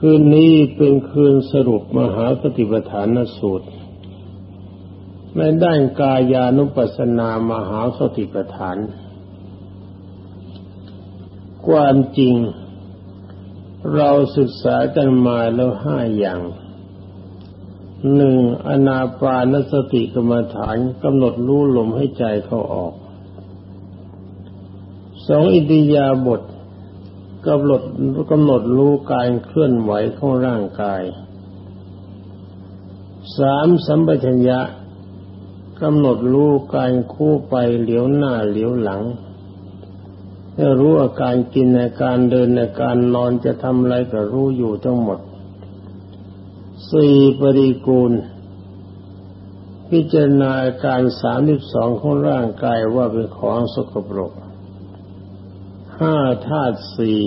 คืนนี้เป็นคืนสรุปมหาปฏิปทานสูตร ในด้านกายานุปัสสนามหาสติปัฏฐาน ความจริง เราศึกษากันมาแล้วห้าอย่างหนึ่งอนาปานสติกรรมฐานกำหนดรู้ลมให้ใจเข้าออกสองอิติยาบท กำหนดกำหนดรู้การเคลื่อนไหวของร่างกายสามสัมปชัญญะกำหนดรู้การคู่ไปเหลียวหน้าเหลียวหลังให้รู้อาการกินในการเดินในการนอนจะทำอะไรก็รู้อยู่ทั้งหมดสี่ปริกูล พิจารณาอาการสามสิบสองของร่างกายว่าเป็นของสกปรก ห้าธาตุสี่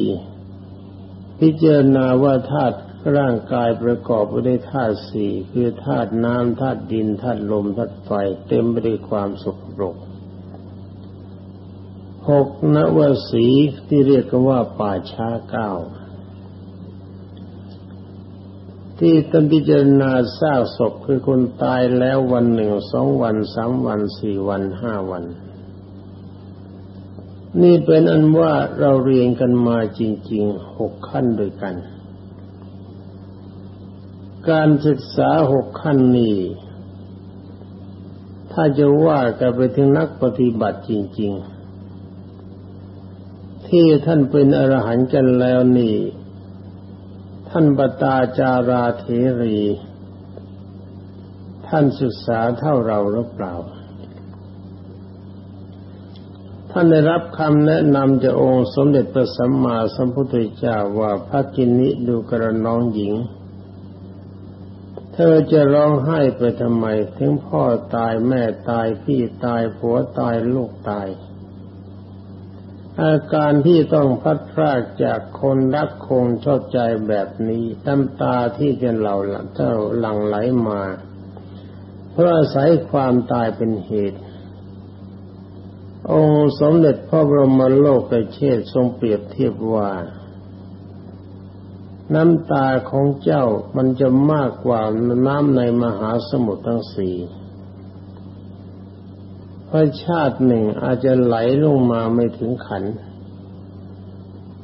พิจารณาว่าธาตุร่างกายประกอบไปด้วยธาตุสี่คือธาตุน้ำธาตุดินธาตุลมธาตุไฟเต็มไปด้วยความสกปรกหกนวสีที่เรียกกันว่าป่าช้าเก้าที่ตันพิจารณาซากศพคือคนตายแล้ววันหนึ่งสองวันสามวันสี่วันห้าวัน นี่เป็นอันว่าเราเรียนกันมาจริงๆหกขั้นด้วยกัน การศึกษาหกขั้นนี้ ถ้าจะว่ากันไปถึงนักปฏิบัติจริง ๆ ที่ท่านเป็นอรหันต์กันแล้วนี่ ท่านปตาจาราเทรี ท่านศึกษาเท่าเราหรือเปล่า ท่านได้รับคำแนะนำจากองค์สมเด็จพระสัมมาสัมพุทธเจ้าว่าพระกินิดูกระน้องหญิง เธอจะร้องไห้ไปทำไม ถึงพ่อตายแม่ตายพี่ตายผัวตายลูกตาย อาการที่ต้องพัดพรากจากคนรักคงชอบใจแบบนี้น้ำตาที่จะเหล่าเจ้าหลั่งไหลมา เพราะอาศัยความตายเป็นเหตุ องค์สมเด็จพระบรมโลกเชษทรงเปรียบเทียบว่า น้ำตาของเจ้ามันจะมากกว่าน้ำในมหาสมุทรทั้งสี่พราะชาติหนึ่งอาจจะไหลลงมาไม่ถึงขัน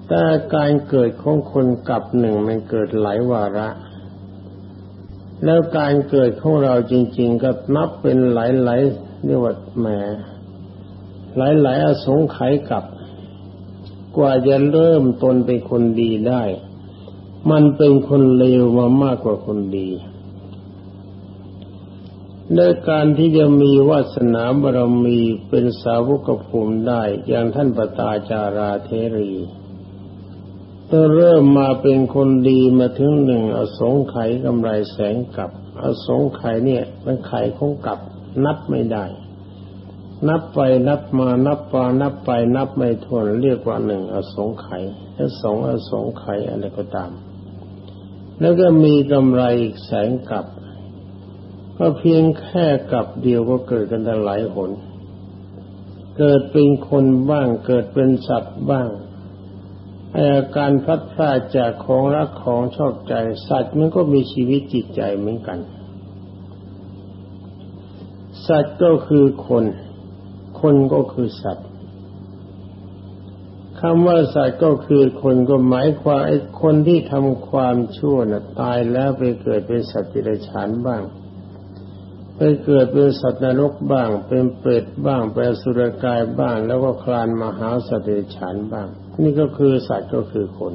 แต่การเกิดของคนกับหนึ่งมันเกิดหลายวาระ แล้วการเกิดของเราจริง ๆ ก็นับเป็นหลายๆเรียกว่าแหม หลายๆอสงไขยกับ กว่าจะเริ่มตนเป็นคนดีได้ มันเป็นคนเลวมามากกว่าคนดีในการที่จะมีวาสนาบารมีเป็นสาวกภูมิได้อย่างท่านปตาจาราเทรีต้องเริ่มมาเป็นคนดีมาถึงหนึ่งอสงไขยกำไรแสงกับ อสงไขยเนี่ยเป็นไขคงกับนับไม่ได้ นับไปนับมานับปานับไปนับไม่ทวนเรียกว่าหนึ่งอสงไขยและสองอสงไขยอะไรก็ตาม แล้วก็มีกำไรอีกแสงกับก็เพียงแค่กับเดียวก็เกิดกันหลายหน เกิดเป็นคนบ้างเกิดเป็นสัตว์บ้างอาการพัดพลาจากของรักของชอบใจสัตว์มันก็มีชีวิตจิตใจเหมือนกัน สัตว์ก็คือคน คนก็คือสัตว์คำว่าสัตว์ก็คือคนก็หมายความไอ้คนที่ทำความชั่วน่ะตายแล้วไปเกิดเป็นสัตว์ที่ไรฉานบ้าง ไปเกิดเป็นสัตว์นรกบ้าง เป็นเปรตบ้างเป็นสุรกายบ้าง แล้วก็คลานมาหาสัตว์เดรัจฉานบ้าง นี่ก็คือสัตว์ก็คือคน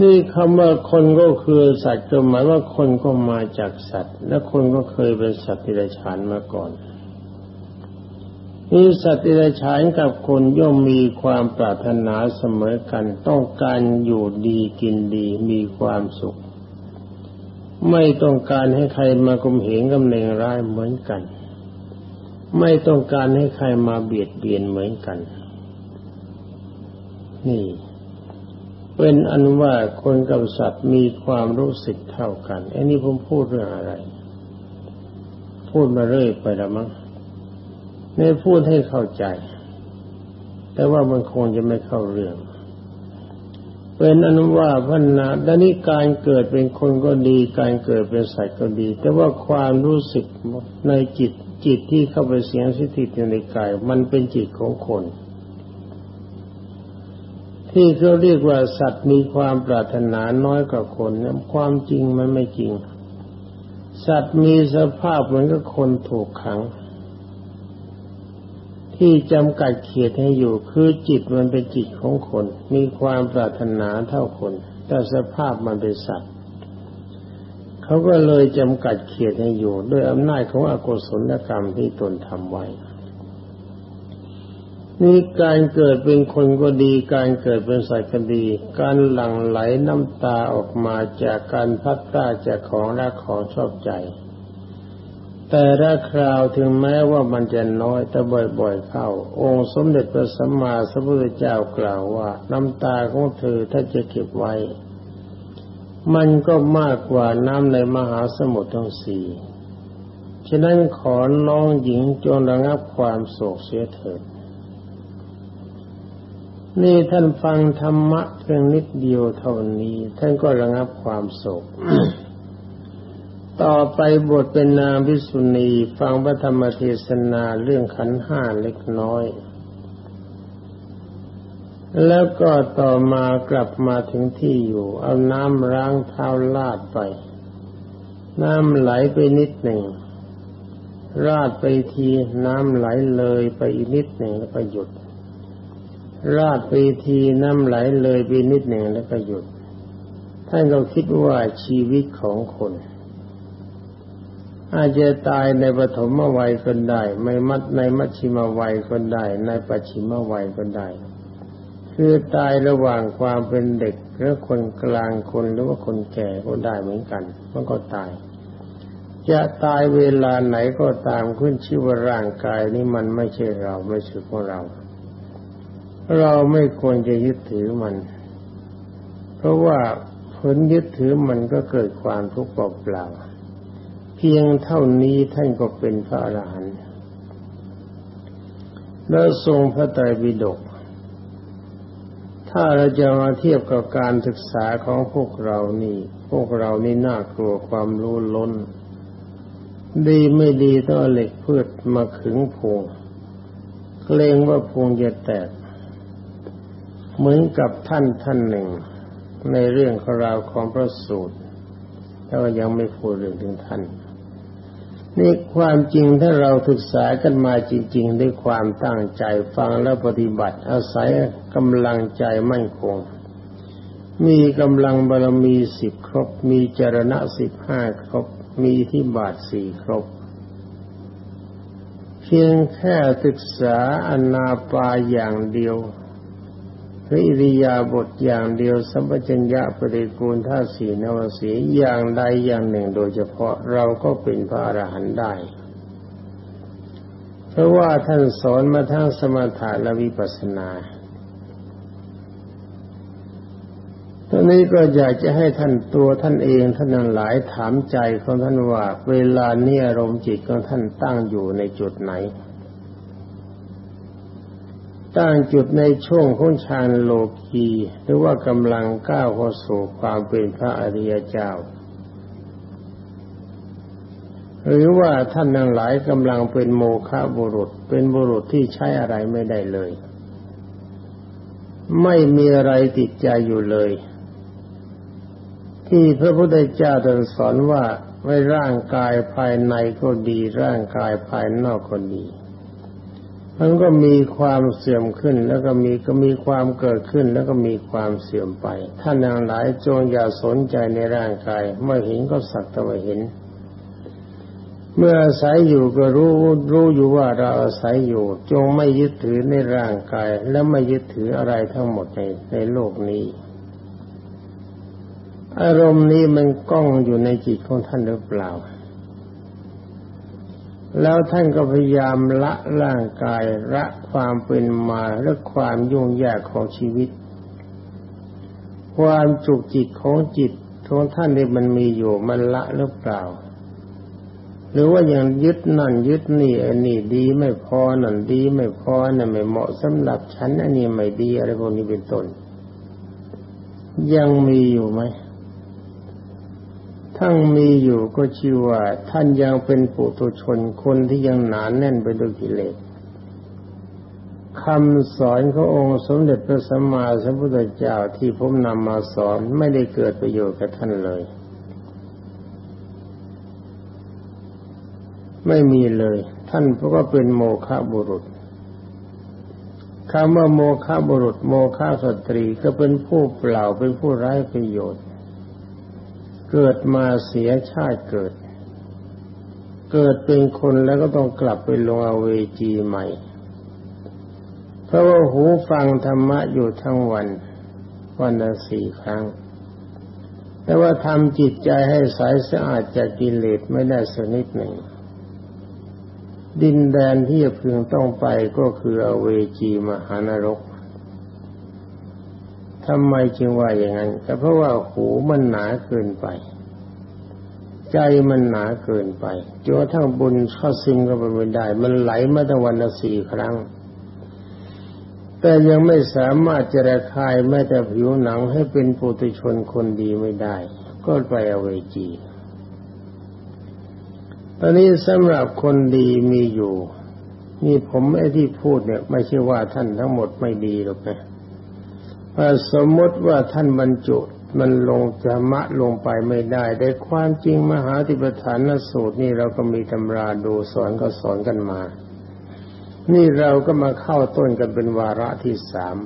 นี่คำว่าคนก็คือสัตว์ก็หมายว่าคนก็มาจากสัตว์ และคนก็เคยเป็นสัตว์เดรัจฉานมาก่อน นี่สัตว์เดรัจฉานกับคนย่อมมีความปรารถนาเสมอกัน ต้องการอยู่ดีกินดีมีความสุข ไม่ต้องการให้ใครมากลมเหงกำเนงร้ายเหมือนกัน ไม่ต้องการให้ใครมาเบียดเบียนเหมือนกัน นี่ เป็นอันว่าคนกับสัตว์มีความรู้สึกเท่ากัน อันนี้ผมพูดเรื่องอะไร พูดมาเรื่อยไปล้วมั้ง ไม่พูดให้เข้าใจ แต่ว่ามันคงจะไม่เข้าเรื่อง เป็นอนุว่าพันนาดนี้การเกิดเป็นคนก็ดี การเกิดเป็นสัตว์ก็ดี แต่ว่าความรู้สึกในจิตจิตที่เข้าไปเสียงสถิตอยู่ในกาย มันเป็นจิตของคน ที่เขาเรียกว่าสัตว์มีความปรารถนาน้อยกว่าคนเนี่ยความจริงมันไม่จริง สัตว์มีสภาพเหมือนกับคนถูกขัง ที่จำกัดเขียให้อยู่คือจิตมันเป็นจิตของคน มีความปรารถนาเท่าคน แต่สภาพมันเป็นสัตว์เขาก็เลยจำกัดเขียให้อยู่ด้วยอำนาจของอกุศลกรรมที่ตนทำไว้นี่การเกิดเป็นคนก็ดี การเกิดเป็นสัตว์ก็ดี การหลั่งไหลน้ำตาออกมาจากการพัดพลาจากของรักของชอบใจ แต่ละคราวถึงแม้ว่ามันจะน้อยแต่บ่อยๆเข้า องค์สมเด็จพระสัมมาสัมพุทธเจ้ากล่าวว่า น้ำตาของเธอถ้าจะเก็บไว้ มันก็มากกว่าน้ำในมหาสมุทรทั้งสี่ฉะนั้นขอน้องหญิงจงระงับความโศกเสียเถิด นี่ท่านฟังธรรมะเพียงนิดเดียวเท่านี้ ท่านก็ระงับความโศก ต่อไปบทเป็นนางพิสุณีฟังพระธรรมเทศนาเรื่องขันห้าเล็กน้อย แล้วก็ต่อมากลับมาถึงที่อยู่ เอาน้ำล้างเท้าลาดไป น้ำไหลไปนิดหนึ่งราดไปทีน้ำไหลเลยไปอีกนิดหนึ่งแล้วก็หยุด ราดไปทีน้ำไหลเลยไปนิดหนึ่งแล้วก็หยุดท่านก็คิดว่าชีวิตของคน อาจจะตายในปฐมวัยก็ได้ไม่มัดในมัชชิมวัยก็ได้ ในปัจฉิมวัยก็ได้ คือตายระหว่างความเป็นเด็กหรือคนกลางคนหรือว่าคนแก่ก็ได้เหมือนกัน มันก็ตาย จะตายเวลาไหนก็ตามขึ้นชื่อว่าร่างกายนี้มันไม่ใช่เราไม่ใช่ของเรา เราไม่ควรจะยึดถือมัน เพราะว่าผลยึดถือมันก็เกิดความทุกข์เปล่า เพียงเท่านี้ท่านก็เป็นพระอรหันต์แล้วทรงพระไตรปิฎกถ้าเราจะมาเทียบกับการศึกษาของพวกเรานี่ พวกเรานี่น่ากลัวความรู้ล้น ดีไม่ดีต้องเหล็กพืชมาขึงพวงเกรงว่าพวงจะแตก เหมือนกับท่านท่านหนึ่ง ในเรื่องของราวของพระสูตรแต่ว่ายังไม่พูดเรื่องถึงท่าน นี่ความจริงถ้าเราศึกษากันมาจริง ๆ ด้วยความตั้งใจฟังและปฏิบัติ อาศัยกำลังใจมั่นคง มีกำลังบารมีสิบครบ มีจรณะสิบห้าครบ มีที่บาทสี่ครบ เพียงแค่ศึกษาอนาปาอย่างเดียว หรืออิริยาบถอย่างเดียวสัมปชัญญะปฏิกูลท่าสีนวสีอย่างใดอย่างหนึ่งโดยเฉพาะเราก็เป็นพระอรหันต์ได้ เพราะว่าท่านสอนมาทั้งสมถะและวิปัสสนาตอนนี้ก็อยากจะให้ท่านตัวท่านเองท่านหลายถามใจของท่านว่า เวลานี้อารมณ์จิตของท่านตั้งอยู่ในจุดไหน ตั้งจุดในช่วงของฌานโลกีหรือว่ากำลังก้าวเข้าสู่ความเป็นพระอริยเจ้า หรือว่าท่านทั้งหลายกำลังเป็นโมฆะบุรุษ เป็นบุรุษที่ใช้อะไรไม่ได้เลย ไม่มีอะไรติดใจอยู่เลย ที่พระพุทธเจ้าตรัสสอนว่าไม่ร่างกายภายในก็ดี ร่างกายภายนอกก็ดี มันก็มีความเสื่อมขึ้น แล้วก็มีก็มีความเกิดขึ้น แล้วก็มีความเสื่อมไป ท่านทั้งหลายจงอย่าสนใจในร่างกาย เมื่อเห็นก็สักแต่ว่าเห็น เมื่ออาศัยอยู่ก็รู้รู้อยู่ว่าเราอาศัยอยู่ จงไม่ยึดถือในร่างกาย และไม่ยึดถืออะไรทั้งหมดในในโลกนี้ อารมณ์นี้มันก้องอยู่ในจิตของท่านหรือเปล่า แล้วท่านก็พยายามละร่างกายละความเป็นมาและความยุ่งยากของชีวิต ความจุกจิตของจิตของท่านที่มันมีอยู่มันละหรือเปล่า หรือว่ายังยึดนั่นยึดนี่อันนี้ดีไม่พอนั่นดีไม่พอนั่นไม่เหมาะสำหรับฉันอันนี้ไม่ดีอะไรพวกนี้เป็นต้นยังมีอยู่ไหม ทั้งมีอยู่ก็ชื่อว่า ท่านยังเป็นปุถุชนคนที่ยังหนานแน่นไปด้วยกิเลสคำสอนขององค์สมเด็จพระสัมมาสัมพุทธเจ้าที่ผมนำมาสอนไม่ได้เกิดประโยชน์กับท่านเลย ไม่มีเลย ท่านก็เป็นโมฆะบุรุษคำว่าโมฆะบุรุษ โมฆะสตรีก็เป็นผู้เปล่าเป็นผู้ไร้ประโยชน์ เกิดมาเสียชาติเกิด เกิดเป็นคนแล้วก็ต้องกลับไปลงอเวจีใหม่ เพราะว่าหูฟังธรรมะอยู่ทั้งวัน วันละสี่ครั้ง แต่ว่าทำจิตใจให้ใสสะอาดจากกิเลสไม่ได้สักนิดหนึ่ง ดินแดนที่จะพึงต้องไปก็คืออเวจีมหานรก ทำไมจึงว่าอย่างนั้นก็เพราะว่าหูมันหนาเกินไป ใจมันหนาเกินไปจนกระทั่งบุญเข้าซึมก็ไปไม่ได้ มันไหลมาตั้งวันละสี่ครั้ง แต่ยังไม่สามารถจะระคายแม้แต่ผิวหนังให้เป็นปุถุชนคนดีไม่ได้ ก็ไปเอเวจีตอนนี้สำหรับคนดีมีอยู่ นี่ผมไอ้ที่พูดเนี่ย ไม่ใช่ว่าท่านทั้งหมดไม่ดีหรอกนะ สมมติว่าท่านบรรจุมันลงธรรมะลงไปไม่ได้ แต่ความจริงมหาติปฐานสูตรนี่เราก็มีตำราดูสอนก็สอนกันมา นี่เราก็มาเข้าต้นกันเป็นวาระที่สาม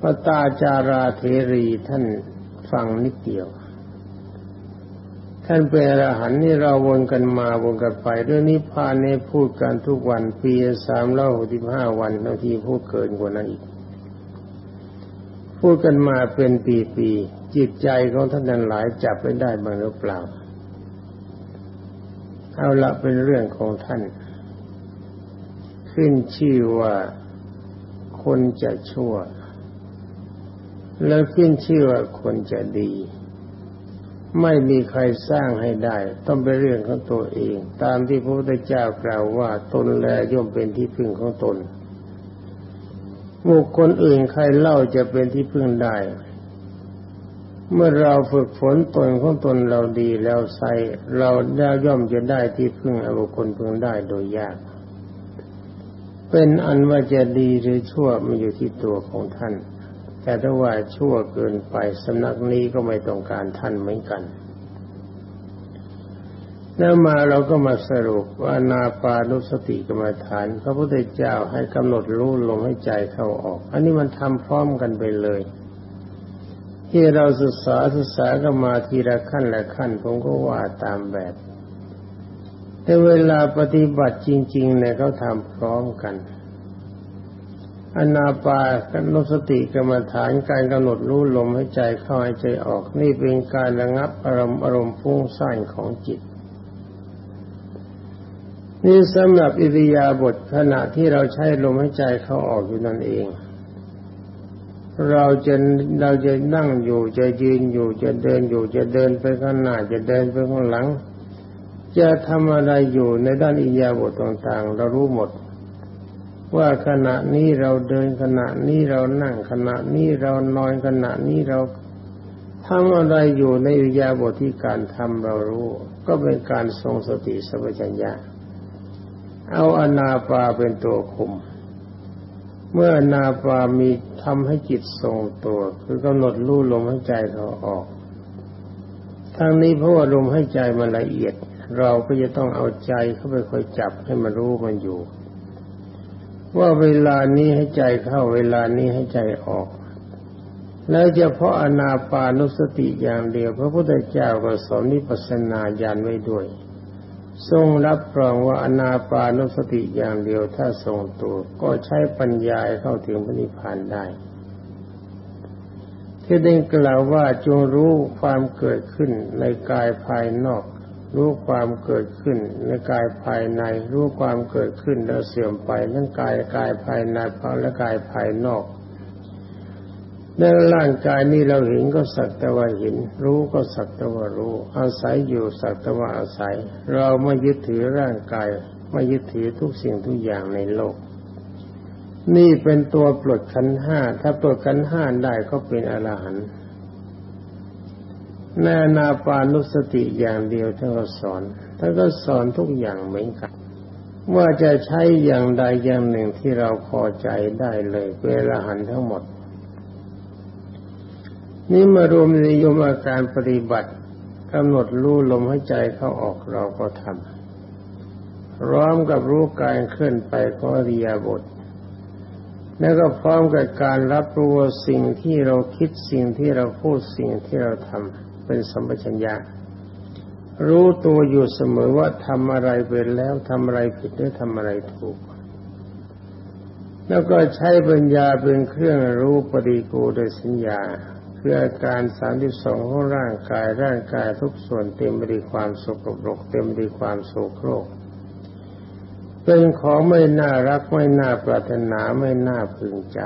พระตาจาราเทรีท่านฟังนิดเดียว ท่านเป็นอรหันต์นี่เราวนกันมาวนกันไปเรื่องนี้พานในพูดกันทุกวันปีสามร้อยหกสิบห้าวันบางทีพูดเกินกว่านั้นอีก พูดกันมาเป็นปีๆจิตใจของท่านนั้นหลายจับไม่ได้บ้างหรือเปล่า เอาละเป็นเรื่องของท่าน ขึ้นชื่อว่าคนจะชั่ว แล้วขึ้นชื่อว่าคนจะดี ไม่มีใครสร้างให้ได้ ต้องเป็นเรื่องของตัวเอง ตามที่พระพุทธเจ้ากล่าวว่าตนแลย่อมเป็นที่พึ่งของตน บุคคลอื่นใครเล่าจะเป็นที่พึ่งได้ เมื่อเราฝึกฝนตนของตนเราดีแล้วใส่เราได้ย่อมจะได้ที่พึ่งอบุคคลพึ่งได้โดยยาก เป็นอันว่าจะดีหรือชั่วมันอยู่ที่ตัวของท่าน แต่ถ้าว่าชั่วเกินไปสำนักนี้ก็ไม่ต้องการท่านเหมือนกัน แล้วมาเราก็มาสรุปว่านาปานุสติกรรมฐาน พระพุทธเจ้าให้กำหนดรู้ลมให้ใจเข้าออก อันนี้มันทำพร้อมกันไปเลย ที่เราศึกษาศึกษากันมาทีละขั้นละขั้น ผมก็ว่าตามแบบ แต่เวลาปฏิบัติจริง ๆ เนี่ยเขาทำพร้อมกันอนาปากนุสติกรรมฐานการกำหนดรู้ลมให้ใจเข้าให้ใจออก นี่เป็นการระงับอารมณ์อารมณ์ฟุ้งซ่านของจิต นี่สำหรับอิริยาบถขณะที่เราใช้ลมให้ใจเขาออกอยู่นั่นเอง เราจะเราจะนั่งอยู่จะยืนอยู่จะเดินอยู่จะเดินไปข้างหน้าจะเดินไปข้างหลัง จะทำอะไรอยู่ในด้านอิริยาบถต่างๆ เรารู้หมด ว่าขณะนี้เราเดินขณะนี้เรานั่งขณะนี้เรานอนขณะนี้เราทำอะไรอยู่ในวิริยาบทที่การทำเรารู้ ก็เป็นการทรงสติสัมปชัญญะ เอาอนาปาเป็นตัวคุม เมื่ออนาปามีทำให้จิตทรงตัว คือกำหนดรู้ลมให้ใจเขาออกทางนี้เพราะว่าลมให้ใจมันละเอียด เราก็จะต้องเอาใจเข้าไปคอยจับให้มันรู้มันอยู่ ว่าเวลานี้ให้ใจเข้า เวลานี้ให้ใจออกแล้วเฉพาะอนาปานุสติอย่างเดียว พระพุทธเจ้าก็สอนนิพพานาญาณไว้ด้วย ทรงรับรองว่าอนาปานุสติอย่างเดียวถ้าทรงตัว ก็ใช้ปัญญาเข้าถึงพระนิพพานได้ ที่ได้กล่าวว่าจงรู้ความเกิดขึ้นในกายภายนอก รู้ความเกิดขึ้นในกายภายใน รู้ความเกิดขึ้นแล้วเสื่อมไปทั้งกายกายภายในและกายภายนอก ในร่างกายนี้เราเห็นก็สักแต่ว่าเห็น รู้ก็สักแต่ว่ารู้ อาศัยอยู่สักแต่ว่าอาศัย เราไม่ยึดถือร่างกาย ไม่ยึดถือทุกสิ่งทุกอย่างในโลก นี่เป็นตัวปลดขันห้า ถ้าปลดขันห้าได้ก็เป็นอรหันต์แน่นาปานุสติอย่างเดียวท่านก็สอนท่านก็สอนทุกอย่างเหมือนกันว่าจะใช้อย่างใดอย่างหนึ่งที่เราพอใจได้เลยเป็นอรหันต์ทั้งหมด นี่มารวมในยมอาการปฏิบัติกำหนดรู้ลมหายใจเข้าออกเราก็ทำพร้อมกับรู้การเคลื่อนไปของอริยบท แล้วก็พร้อมกับการรับรู้สิ่งที่เราคิดสิ่งที่เราพูดสิ่งที่เราทำเป็นสัมปชัญญะรู้ตัวอยู่เสมอว่าทำอะไรเป็นแล้วทำอะไรผิดหรือทำอะไรถูก แล้วก็ใช้ปัญญาเป็นเครื่องรู้ปฏิกูโดยสัญญา คืออาการสามที่สองของร่างกายร่างกายทุกส่วนเต็มไปด้วยความสกปรกเต็มไปด้วยความโศโครกเป็นของไม่น่ารักไม่น่าปรารถนาไม่น่าพึงใจ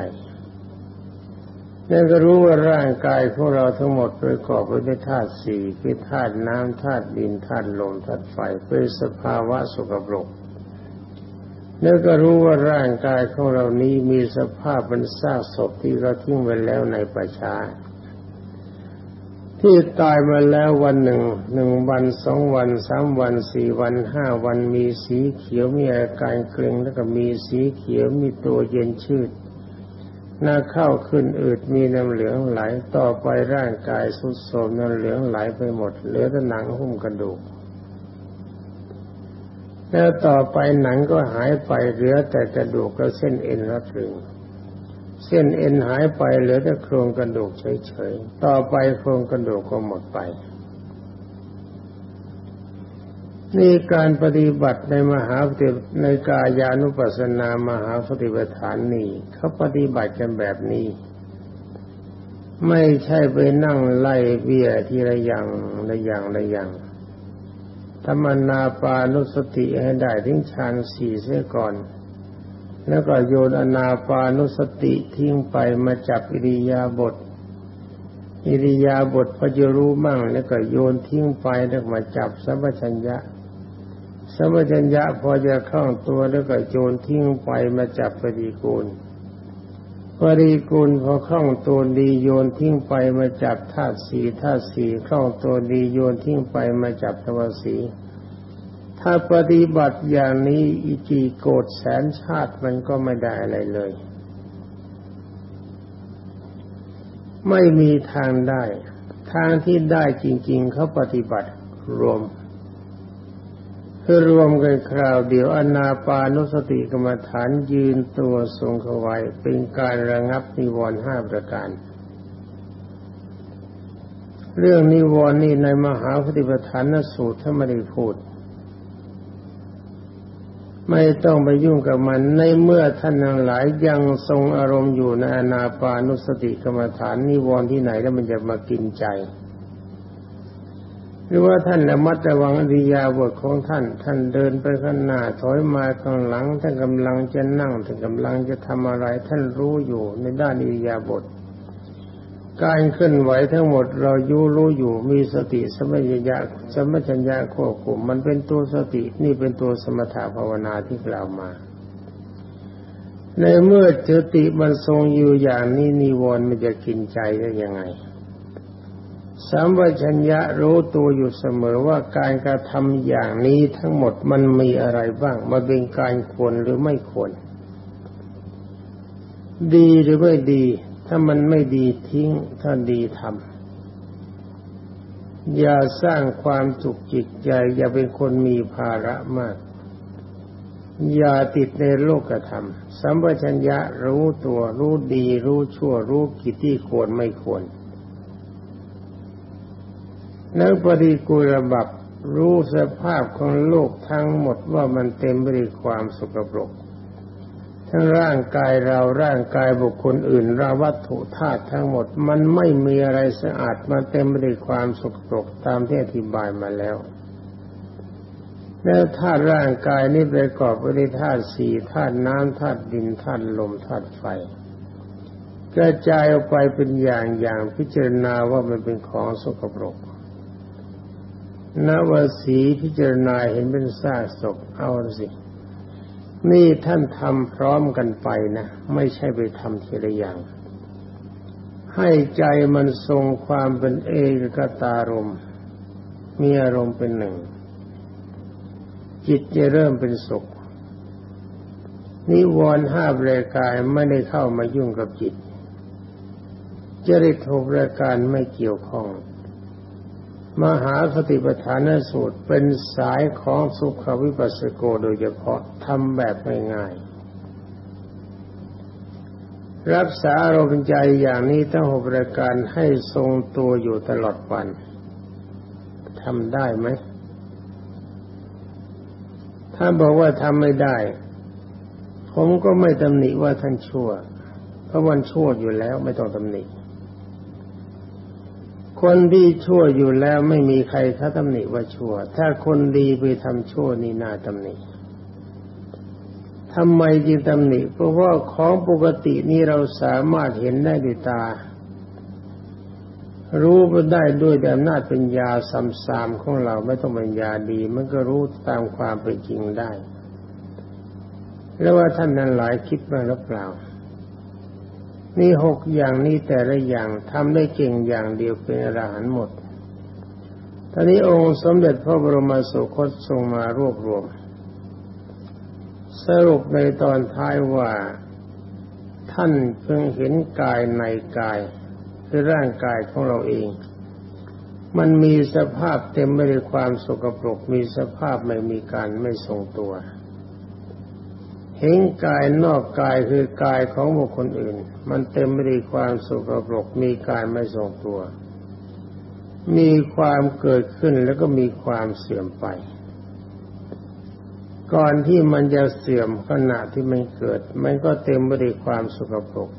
นั่นก็รู้ว่าร่างกายของเราทั้งหมดประกอบไปด้วยธาตุสี่คือธาตุน้ำธาตุดินธาตุลมธาตุไฟเป็นสภาวะสกปรกแล้วก็รู้ว่าร่างกายของเรานี้มีสภาพเป็นซากศพที่เราทิ้งไว้แล้วในประชา ที่ตายมาแล้ววันหนึ่งหนึ่งวันสองวันสามวันสี่วันห้าวันมีสีเขียวมีอาการเกร็งแล้วก็มีสีเขียวมีตัวเย็นชืดหน้าเข้าขึ้นอืดมีน้ำเหลืองไหลต่อไปร่างกายสุดโทมน้ำเหลืองไหลไปหมด เหลือแต่หนังหุ้มกระดูก แล้วต่อไปหนังก็หายไปเหลือแต่กระดูกกับเส้นเอ็นรัดรึง เส้นเอ็นหายไปเหลือแต่โครงกระดูกเฉยๆ ต่อไปโครงกระดูกก็หมดไป นี่การปฏิบัติในมหาปฏิในกายานุปัสสนามหาปฏิปทานนี่เขาปฏิบัติกันแบบนี้ ไม่ใช่ไปนั่งไล่เบี้ยทีละอย่างละอย่างละอย่างธรรมนาปานุสติให้ได้ทิ้งฌานสี่เสียก่อน แล้วก็โยนอนาปานุสติทิ้งไปมาจับอิริยาบถอิริยาบถพอจะรู้มั่ง แล้วก็โยนทิ้งไปแล้วมาจับสัมปชัญญะสัมปชัญญะพอจะคล่องตัวแล้วก็โยนทิ้งไปมาจับปฏิกูลปฏิกูลพอคล่องตัวดีโยนทิ้งไปมาจับธาตุสีธาตุสีคล่องตัวดีโยนทิ้งไปมาจับทวสี ถ้าปฏิบัติอย่างนี้อีกีโกดแสนชาติมันก็ไม่ได้อะไรเลย ไม่มีทางได้ ทางที่ได้จริง ๆเขาปฏิบัติรวมคือรวมกันคราวเดียวอนาปานุสติกรรมฐานยืนตัวทรงเขาไว้เป็นการระงับนิวรณ์ห้าประการ เรื่องนิวรณ์นี่ในมหาปฏิปทานสูตรถ้าไม่ได้พูด ไม่ต้องไปยุ่งกับมันในเมื่อท่านทั้งหลายยังทรงอารมณ์อยู่ในอนาปานุสติกรรมฐานนิวรณ์ที่ไหนแล้วมันจะมากินใจ หรือว่าท่านระมัดระวังอริยาบทของท่าน ท่านเดินไปข้างหน้าถอยมาข้างหลังท่านกำลังจะนั่งท่านกำลังจะทำอะไร ท่านรู้อยู่ในด้านอริยาบท การเคลื่อนไหวทั้งหมดเรายูรู้อยู่มีสติสมัญญาสมัญญาควบคุมมันเป็นตัวสตินี่เป็นตัวสมถะภาวนาที่กล่าวมา ในเมื่อสติมันทรงอยู่อย่างนี้นิวรณ์มันจะกินใจได้ยังไงสัมปชัญญะรู้ตัวอยู่เสมอว่าการกระทำอย่างนี้ทั้งหมดมันมีอะไรบ้างมันเป็นการควรหรือไม่ควร ดีหรือไม่ดี ถ้ามันไม่ดีทิ้ง ถ้าดีทำอย่าสร้างความจุกจิตใจ อย่าเป็นคนมีภาระมาก อย่าติดในโลกธรรม สัมปชัญญะรู้ตัวรู้ดี รู้ชั่ว รู้กิจที่ควรไม่ควรแล้วปฏิกูลบับรู้สภาพของโลกทั้งหมดว่ามันเต็มไปด้วยความสกปรก ทั้งร่างกายเราร่างกายบุคคลอื่นราวัตถุธาตุทั้งหมด มันไม่มีอะไรสะอาดมาเต็มไปด้วยความสกปรกตามที่อธิบายมาแล้วแล้วธาตุร่างกายนี้ประกอบไปด้วยธาตุสี่ธาตุน้ำธาตุดินธาตุลมธาตุไฟกระจายออกไปเป็นอย่างอย่างพิจารณาว่ามันเป็นของสกปรกนวสีพิจารณาเห็นเป็นซากศพเอาสิ นี่ท่านทำพร้อมกันไปนะ ไม่ใช่ไปทำทีละอย่าง ให้ใจมันทรงความเป็นเอกกตารมมีอารมณ์เป็นหนึ่ง จิตจะเริ่มเป็นสุข นิวรณ์ห้าบริการไม่ได้เข้ามายุ่งกับจิตจริตหกรายการไม่เกี่ยวข้อง มหาสติปัฏฐานสูตรเป็นสายของสุขวิปัสสโกโดยเฉพาะทำแบบง่ายๆรักษาอารมณ์ใจอย่างนี้ทั้งหกรายการให้ทรงตัวอยู่ตลอดวันทำได้ไหม ถ้าบอกว่าทำไม่ได้ ผมก็ไม่ตำหนิว่าท่านชั่ว เพราะวันชั่วอยู่แล้วไม่ต้องตำหนิ คนที่ชั่วอยู่แล้วไม่มีใครเขาตำหนิว่าชั่ว ถ้าคนดีไปทำชั่วนี่น่าตำหนิทำไมจึงตำหนิ เพราะว่าของปกตินี้เราสามารถเห็นได้ด้วยตา รู้ก็ได้ด้วยแต่อำนาจป็นยาสำสามของเราไม่ต้องป็นยาดี มันก็รู้ตามความเป็นจริงได้ แล้วว่าท่านนั้นหลายคิดมาหรือเปล่า นี่หกอย่างนี้แต่ละอย่างทำได้เก่งอย่างเดียวเป็นอรหันต์หมดตอนนี้องค์สมเด็จพระบรมสุคตทรงมารวบรวม สรุปในตอนท้ายว่า ท่านเพิ่งเห็นกายในกาย คือร่างกายของเราเอง มันมีสภาพเต็มไปด้วยความสกปรกมีสภาพไม่มีการไม่ทรงตัว เห็นกายนอกกายคือกายของบุคคลอื่น มันเต็มไปด้วยความสุกปรกมีการไม่ทรงตัว มีความเกิดขึ้นแล้วก็มีความเสื่อมไป ก่อนที่มันจะเสื่อมขณะที่มันเกิด มันก็เต็มไปด้วยความสุกปรก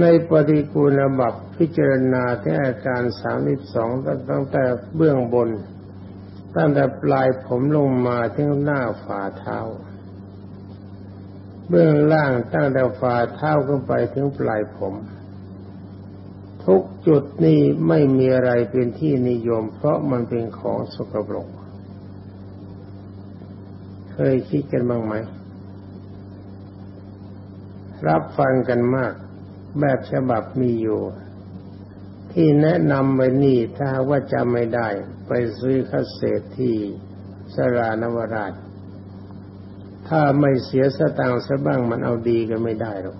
ในปฏิกูลบับพิจารณาที่อาการสามสิบสองตั้งแต่เบื้องบนตั้งแต่ปลายผมลงมาถึงหน้าฝ่าเท้า เบื้องล่างตั้งแต่ฝ่าเท้าขึ้นไปถึงปลายผม ทุกจุดนี้ไม่มีอะไรเป็นที่นิยม เพราะมันเป็นของสกปรก เคยคิดกันบ้างไหม รับฟังกันมาก แบบฉบับมีอยู่ ที่แนะนำไว้นี่ถ้าว่าจำไม่ได้ ไปซื้อคัสเศษที่สรานวราช ถ้าไม่เสียสตางค์ซะบ้างมันเอาดีก็ไม่ได้หรอก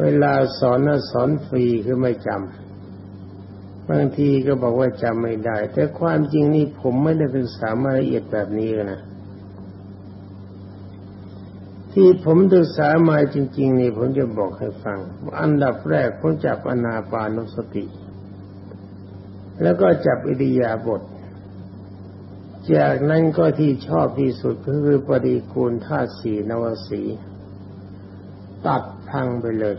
เวลาสอนนะสอนฟรีคือไม่จำบางทีก็บอกว่าจำไม่ได้ แต่ความจริงนี่ผมไม่ได้ศึกษามาละเอียดแบบนี้นะที่ผมศึกษามาจริง ๆ นี่ผมจะบอกให้ฟัง อันดับแรกผมจับอนาปานุสติ แล้วก็จับอิริยาบถ จากนั้นก็ที่ชอบที่สุดก็คือปฏิคูลธาตุสีนวสี ตัดพังไปเลย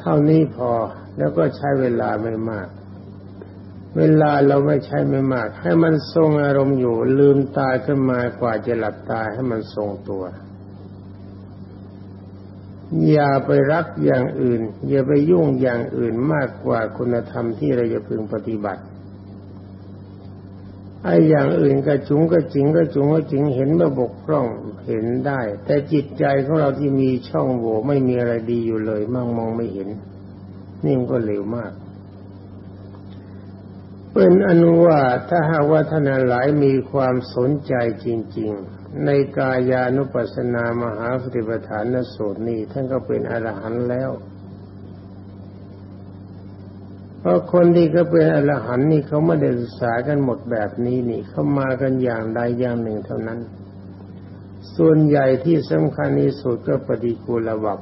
เท่านี้พอแล้วก็ใช้เวลาไม่มาก เวลาเราไม่ใช้ไม่มาก ให้มันทรงอารมณ์อยู่ลืมตาขึ้นมากว่าจะหลับตาให้มันทรงตัวอย่าไปรักอย่างอื่น อย่าไปยุ่งอย่างอื่นมากกว่าคุณธรรมที่เราจะพึงปฏิบัติ ไอ้อย่างอื่นกระจุงกระจิงกระจุงกระจิงเห็นว่าบกพร่องเห็นได้ แต่จิตใจของเราที่มีช่องโหว่ไม่มีอะไรดีอยู่เลยมั่งมองไม่เห็น นี่มันก็เร็วมากเป็นอนุว่าถ้าหากว่าท่านหลายมีความสนใจจริง ๆ ในกายานุปัสสนามหาสติปัฏฐานสูตรนี้ท่านก็เป็นอรหันต์แล้ว พราะคนที่เขาเป็นอรหันต์นี่เขาไม่ได้ศึกษากันหมดแบบนี้นี่เขามากันอย่างใดอย่างหนึ่งเท่านั้น ส่วนใหญ่ที่สำคัญที่สุดก็ปฏิกูลวับ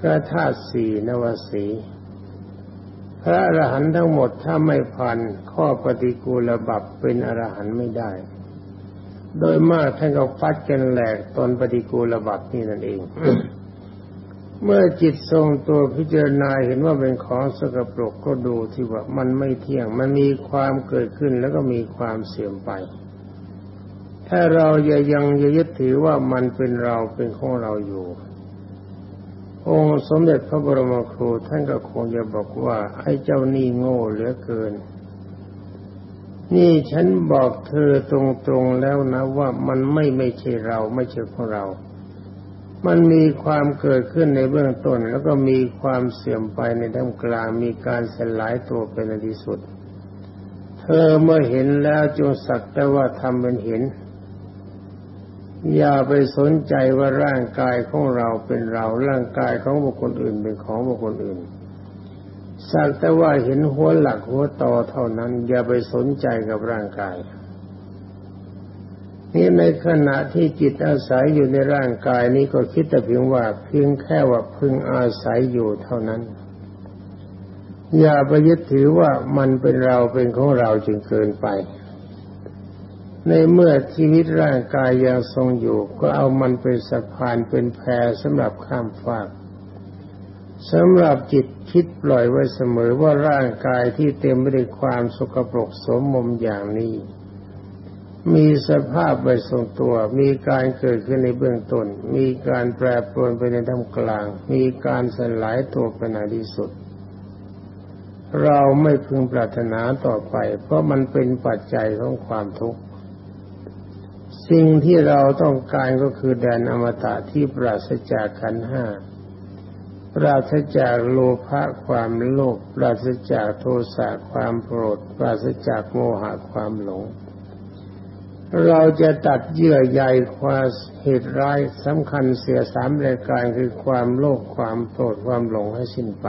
พระธาตุสีนวสีพระอรหันต์ทั้งหมดถ้าไม่ผ่านข้อปฏิกูลบับเป็นอรหันต์ไม่ได้ โดยมากท่านก็ฟัดกันแหลกตอนปฏิกูลบับนี่นั่นเอง เมื่อจิตทรงตัวพิจารณาเห็นว่าเป็นของสกปรกก็ดูที่ว่ามันไม่เที่ยง มันมีความเกิดขึ้นแล้วก็มีความเสื่อมไป ถ้าเราอย่ายังยึดถือว่ามันเป็นเราเป็นของเราอยู่ องค์สมเด็จพระบรมครูท่านก็คงจะบอกว่าไอ้เจ้านี่โง่เหลือเกิน นี่ฉันบอกเธอตรงๆแล้วนะว่ามันไม่ไม่ใช่เราไม่ใช่ของเรา มันมีความเกิดขึ้นในเบื้องต้น แล้วก็มีความเสื่อมไปในท่ามกลางมีการสลายตัวเป็นที่สุด เธอเมื่อเห็นแล้วจงสักแต่ว่าทำเป็นเห็น อย่าไปสนใจว่าร่างกายของเราเป็นเราร่างกายของบุคคลอื่นเป็นของบุคคลอื่นสักแต่ว่าเห็นหัวหลักหัวต่อเท่านั้น อย่าไปสนใจกับร่างกาย นี่ในขณะที่จิตอาศัยอยู่ในร่างกายนี้ก็คิดแต่เพียงว่าเพียงแค่ว่าพึงอาศัยอยู่เท่านั้น อย่าไปยึดถือว่ามันเป็นเราเป็นของเราจึงเกินไป ในเมื่อชีวิตร่างกายยังทรงอยู่ ก็เอามันเป็นสะพานเป็นแพสำหรับข้ามฟากสำหรับจิตคิดปล่อยไว้เสมอว่าร่างกายที่เต็มไปด้วยความสกปรกสมมมอย่างนี้ มีสภาพไว้ทรงตัว มีการเกิดขึ้นในเบื้องต้น มีการแปรปรวนไปในท่ามกลาง มีการสลายตัวไปในที่สุด เราไม่พึงปรารถนาต่อไป เพราะมันเป็นปัจจัยของความทุกข์ สิ่งที่เราต้องการก็คือแดนอมตะที่ปราศจากขันห้า ปราศจากโลภะความโลภ ปราศจากโทสะความโกรธ ปราศจากโมหะความหลง เราจะตัดเยื่อใยความเหตุร้ายสำคัญเสียสามรายการคือความโลภความโกรธความหลงให้สิ้นไป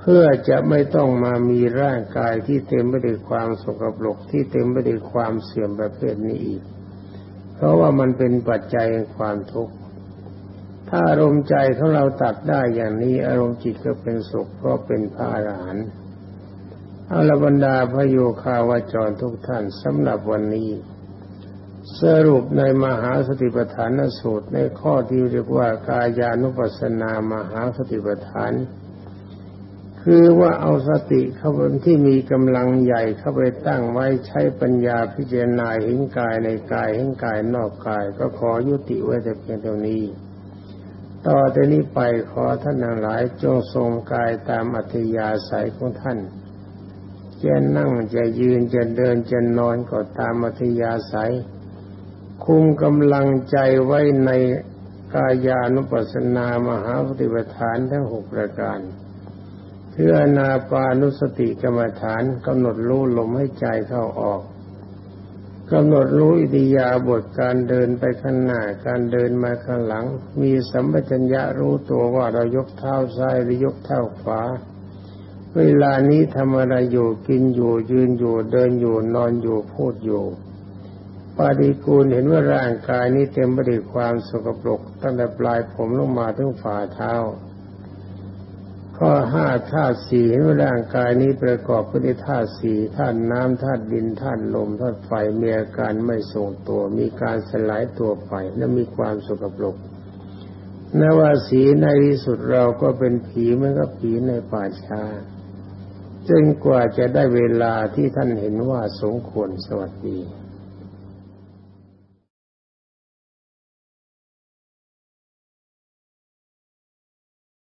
เพื่อจะไม่ต้องมามีร่างกายที่เต็มไปด้วยความสกปรกที่เต็มไปด้วยความเสื่อมประเภทนี้อีก เพราะว่ามันเป็นปัจจัยแห่งความทุกข์ถ้าอารมณ์ใจของเราตัดได้อย่างนี้อารมณ์จิตก็เป็นสุขเพราะเป็นพระอรหันต์ อาลบรรดาพโยคาวาจรทุกท่านสำหรับวันนี้ สรุปในมหาสติปัฏฐานสูตรในข้อที่เรียกว่ากายานุปัสสนามหาสติปัฏฐาน คือว่าเอาสติเข้าที่มีกำลังใหญ่เข้าไปตั้งไว้ใช้ปัญญาพิจารณาเห็นกายในกายเห็นกายนอกกาย ก็ขอยุติไว้แต่เพียงเท่านี้ต่อแต่นี้ไปขอท่านทั้งหลายจงทรงกายตามอัธยาศัยของท่าน จะนั่งจะยืนจะเดินจะนอนก็ตามอัธยาศัย คุมกำลังใจไว้ในกายานุปัสสนามหาปฏิปทานทั้งหกประการเพื่อนาปานุสติกรรมฐานกำหนดรู้ลมให้ใจเข้าออกกำหนดรู้อิริยาบถการเดินไปข้างหน้าการเดินมาข้างหลัง มีสัมปชัญญะรู้ตัวว่าเรายกเท้าซ้ายหรือยกเท้าขวา เวลานี้ทำอะไรอยู่กินอยู่ยืนอยู่เดินอยู่นอนอยู่พูดอยู่ปาฏิกูลเห็นว่าร่างกายนี้เต็มไปด้วยความสกปรกตั้งแต่ปลายผมลงมาถึงฝ่าเท้า ข้อห้าธาตุสี่ให้ร่างกายนี้ประกอบไปด้วยธาตุสี่ธาตุน้ำธาตุดินธาตุลมธาตุไฟมีอาการไม่ทรงตัว มีการสลายตัวไปและมีความสกปรกนว่าสีในที่สุดเราก็เป็นผีเหมือนกับผีในป่าช้า จนกว่าจะได้เวลาที่ท่านเห็นว่าสมควรสวัสดี